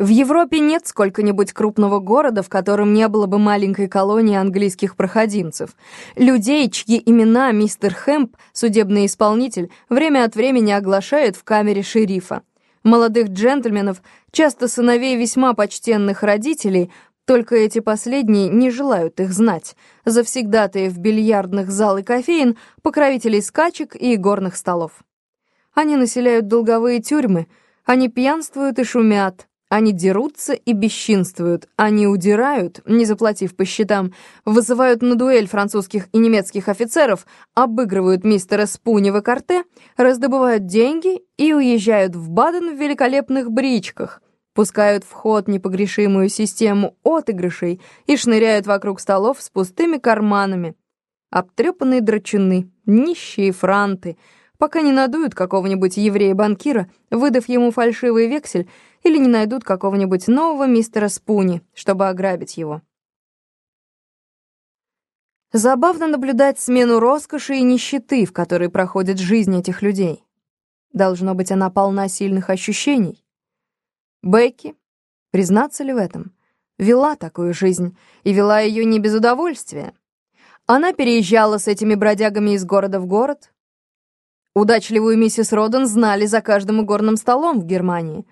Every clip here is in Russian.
В Европе нет сколько-нибудь крупного города, в котором не было бы маленькой колонии английских проходимцев. Людей, чьи имена мистер Хэмп, судебный исполнитель, время от времени оглашает в камере шерифа. Молодых джентльменов, часто сыновей весьма почтенных родителей, только эти последние не желают их знать. Завсегдатые в бильярдных зал и кофеин, покровителей скачек и горных столов. Они населяют долговые тюрьмы, они пьянствуют и шумят, они дерутся и бесчинствуют, они удирают, не заплатив по счетам, вызывают на дуэль французских и немецких офицеров, обыгрывают мистера Спуни в карте, раздобывают деньги и уезжают в Баден в великолепных бричках, пускают в ход непогрешимую систему отыгрышей и шныряют вокруг столов с пустыми карманами. Обтрепанные драчуны, нищие франты — пока не надуют какого-нибудь еврея-банкира, выдав ему фальшивый вексель, или не найдут какого-нибудь нового мистера Спуни, чтобы ограбить его. Забавно наблюдать смену роскоши и нищеты, в которой проходит жизнь этих людей. Должно быть, она полна сильных ощущений. Бекки, признаться ли в этом, вела такую жизнь, и вела ее не без удовольствия. Она переезжала с этими бродягами из города в город, Удачливую миссис Роден знали за каждым игорным столом в Германии.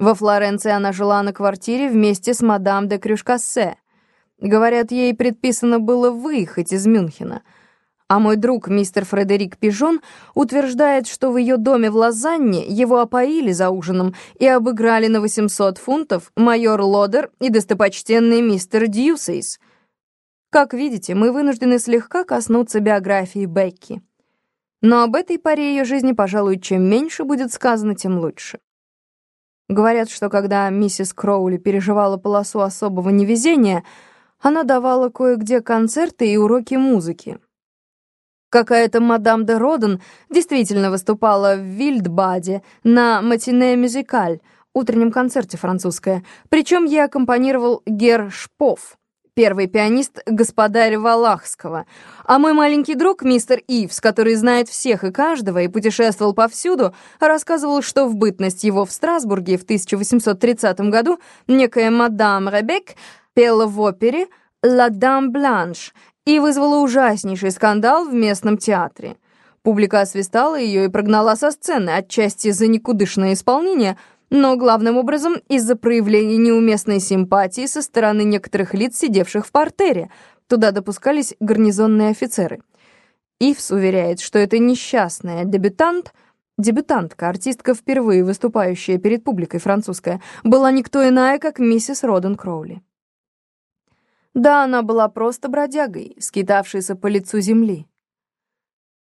Во Флоренции она жила на квартире вместе с мадам де Крюшкассе. Говорят, ей предписано было выехать из Мюнхена. А мой друг, мистер Фредерик Пижон, утверждает, что в ее доме в Лозанне его опоили за ужином и обыграли на 800 фунтов майор Лодер и достопочтенный мистер Дьюсейс. Как видите, мы вынуждены слегка коснуться биографии Бекки. Но об этой паре ее жизни, пожалуй, чем меньше будет сказано, тем лучше. Говорят, что когда миссис Кроули переживала полосу особого невезения, она давала кое-где концерты и уроки музыки. Какая-то мадам де Роден действительно выступала в Вильдбаде на матине мюзикаль, утреннем концерте французское, причем ей аккомпанировал Гер Шпов первый пианист господаря Валахского, а мой маленький друг, мистер Ивс, который знает всех и каждого и путешествовал повсюду, рассказывал, что в бытность его в Страсбурге в 1830 году некая мадам Ребек пела в опере «Ла дам Бланш» и вызвала ужаснейший скандал в местном театре. Публика освистала ее и прогнала со сцены, отчасти за никудышное исполнение — но главным образом из-за проявления неуместной симпатии со стороны некоторых лиц, сидевших в портере. Туда допускались гарнизонные офицеры. Ивс уверяет, что это несчастная дебютант, дебютантка, артистка, впервые выступающая перед публикой французская, была никто иная, как миссис Роден Кроули. Да, она была просто бродягой, скитавшейся по лицу земли.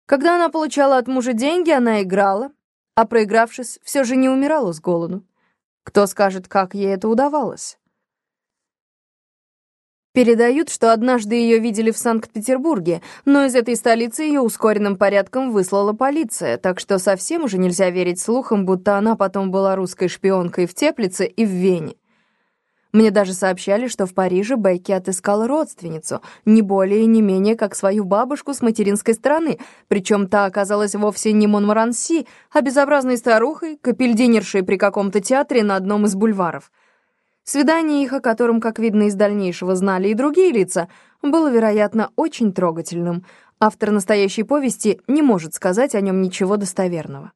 Когда она получала от мужа деньги, она играла, а проигравшись, все же не умирала с голоду. Кто скажет, как ей это удавалось? Передают, что однажды ее видели в Санкт-Петербурге, но из этой столицы ее ускоренным порядком выслала полиция, так что совсем уже нельзя верить слухам, будто она потом была русской шпионкой в Теплице и в Вене. Мне даже сообщали, что в Париже Бекки отыскала родственницу, не более и не менее, как свою бабушку с материнской стороны, причем та оказалась вовсе не Монмаранси, а безобразной старухой, капельдинершей при каком-то театре на одном из бульваров. Свидание их, о котором, как видно из дальнейшего, знали и другие лица, было, вероятно, очень трогательным. Автор настоящей повести не может сказать о нем ничего достоверного.